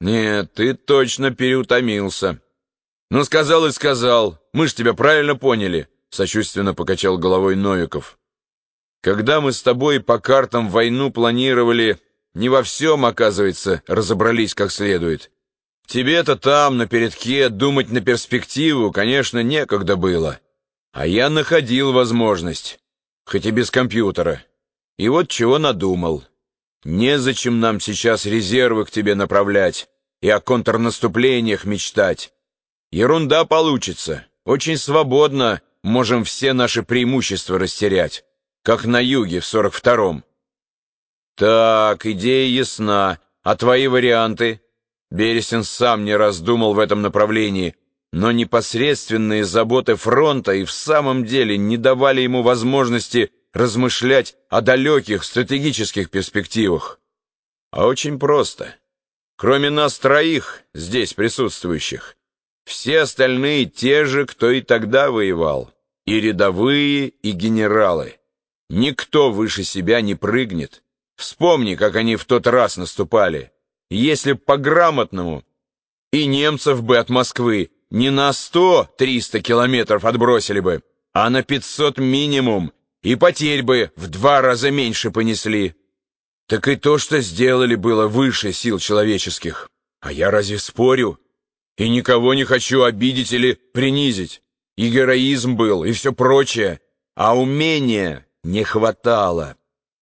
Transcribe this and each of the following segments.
Нет, ты точно переутомился. Ну, сказал и сказал. Мы ж тебя правильно поняли, сочувственно покачал головой Новиков. Когда мы с тобой по картам войну планировали, не во всем, оказывается, разобрались как следует. Тебе-то там, на передке, думать на перспективу, конечно, некогда было. А я находил возможность, хоть и без компьютера. И вот чего надумал. Незачем нам сейчас резервы к тебе направлять и о контрнаступлениях мечтать. Ерунда получится. Очень свободно можем все наши преимущества растерять, как на юге в сорок втором. Так, идея ясна. А твои варианты? Бересин сам не раздумал в этом направлении, но непосредственные заботы фронта и в самом деле не давали ему возможности размышлять о далеких стратегических перспективах. А очень просто. Кроме нас троих, здесь присутствующих, все остальные те же, кто и тогда воевал, и рядовые, и генералы. Никто выше себя не прыгнет. Вспомни, как они в тот раз наступали. Если по-грамотному, и немцев бы от Москвы не на сто-триста километров отбросили бы, а на пятьсот минимум, и потерь бы в два раза меньше понесли. Так и то, что сделали, было выше сил человеческих. А я разве спорю? И никого не хочу обидеть или принизить. И героизм был, и все прочее. А умения не хватало.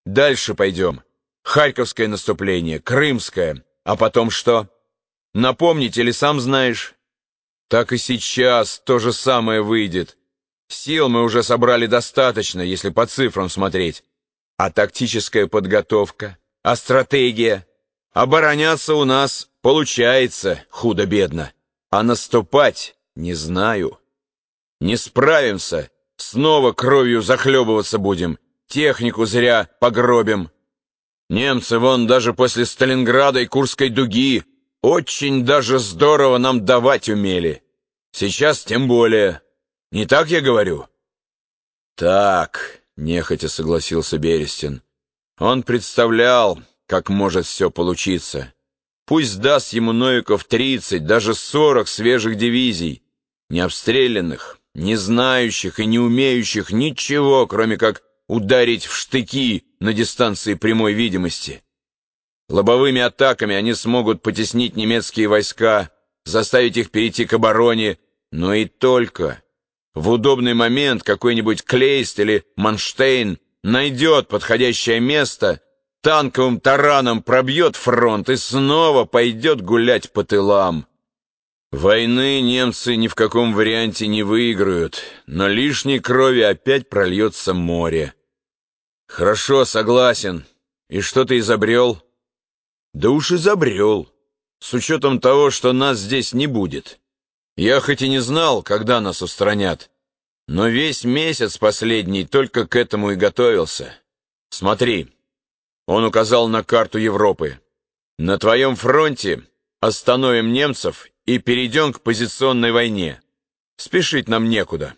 Дальше пойдем. Харьковское наступление, Крымское. А потом что? Напомнить или сам знаешь? Так и сейчас то же самое выйдет. Сил мы уже собрали достаточно, если по цифрам смотреть. А тактическая подготовка? А стратегия? Обороняться у нас получается худо-бедно. А наступать не знаю. Не справимся, снова кровью захлебываться будем, технику зря погробим. Немцы вон даже после Сталинграда и Курской дуги очень даже здорово нам давать умели. Сейчас тем более. Не так я говорю? Так, нехотя согласился Берестин. Он представлял, как может все получиться. Пусть даст ему Новиков тридцать, даже сорок свежих дивизий, не обстрелянных, не знающих и не умеющих ничего, кроме как ударить в штыки на дистанции прямой видимости. Лобовыми атаками они смогут потеснить немецкие войска, заставить их перейти к обороне, но и только. В удобный момент какой-нибудь Клейст или Манштейн найдет подходящее место, танковым тараном пробьет фронт и снова пойдет гулять по тылам. Войны немцы ни в каком варианте не выиграют, но лишней крови опять прольется море. «Хорошо, согласен. И что ты изобрел?» «Да уж изобрел, с учетом того, что нас здесь не будет. Я хоть и не знал, когда нас устранят, но весь месяц последний только к этому и готовился. Смотри». Он указал на карту Европы. «На твоем фронте остановим немцев и перейдем к позиционной войне. Спешить нам некуда.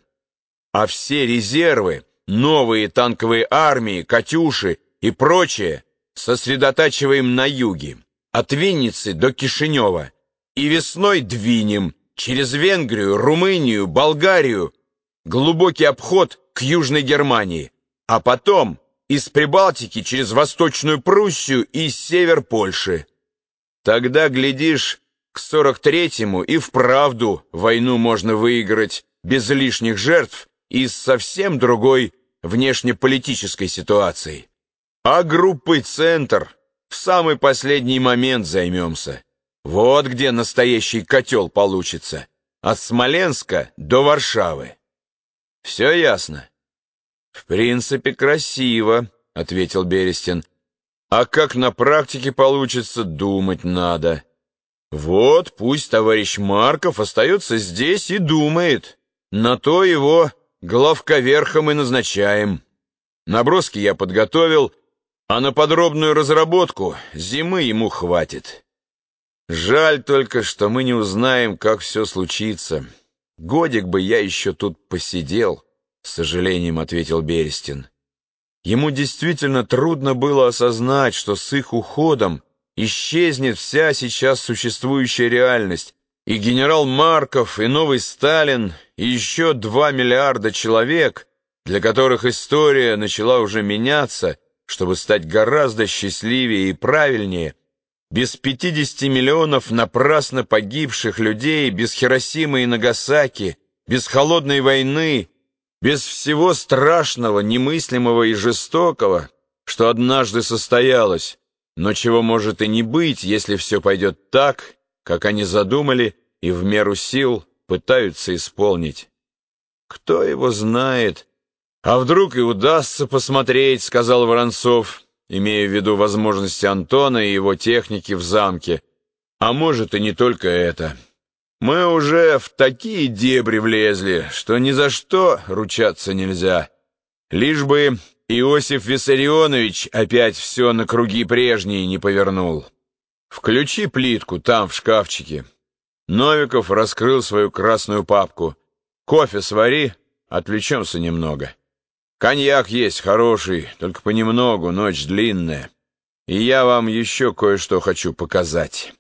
А все резервы новые танковые армии, «Катюши» и прочее сосредотачиваем на юге, от Винницы до Кишинева, и весной двинем через Венгрию, Румынию, Болгарию, глубокий обход к Южной Германии, а потом из Прибалтики через Восточную Пруссию и север Польши. Тогда, глядишь, к 43-му и вправду войну можно выиграть без лишних жертв и с совсем другой внешнеполитической ситуацией. А группой «Центр» в самый последний момент займемся. Вот где настоящий котел получится. От Смоленска до Варшавы. Все ясно? В принципе, красиво, ответил Берестин. А как на практике получится, думать надо. Вот пусть товарищ Марков остается здесь и думает. На то его главковерхом и назначаем. Наброски я подготовил, а на подробную разработку зимы ему хватит. Жаль только, что мы не узнаем, как все случится. Годик бы я еще тут посидел, с сожалением ответил Берестин. Ему действительно трудно было осознать, что с их уходом исчезнет вся сейчас существующая реальность, и генерал Марков, и новый Сталин, и еще два миллиарда человек, для которых история начала уже меняться, чтобы стать гораздо счастливее и правильнее, без 50 миллионов напрасно погибших людей, без Хиросимы и Нагасаки, без холодной войны, без всего страшного, немыслимого и жестокого, что однажды состоялось, но чего может и не быть, если все пойдет так, как они задумали и в меру сил пытаются исполнить. Кто его знает? А вдруг и удастся посмотреть, сказал Воронцов, имея в виду возможности Антона и его техники в замке. А может и не только это. Мы уже в такие дебри влезли, что ни за что ручаться нельзя. Лишь бы Иосиф Виссарионович опять все на круги прежние не повернул. Включи плитку там, в шкафчике. Новиков раскрыл свою красную папку. Кофе свари, отвлечемся немного. Коньяк есть хороший, только понемногу, ночь длинная. И я вам еще кое-что хочу показать».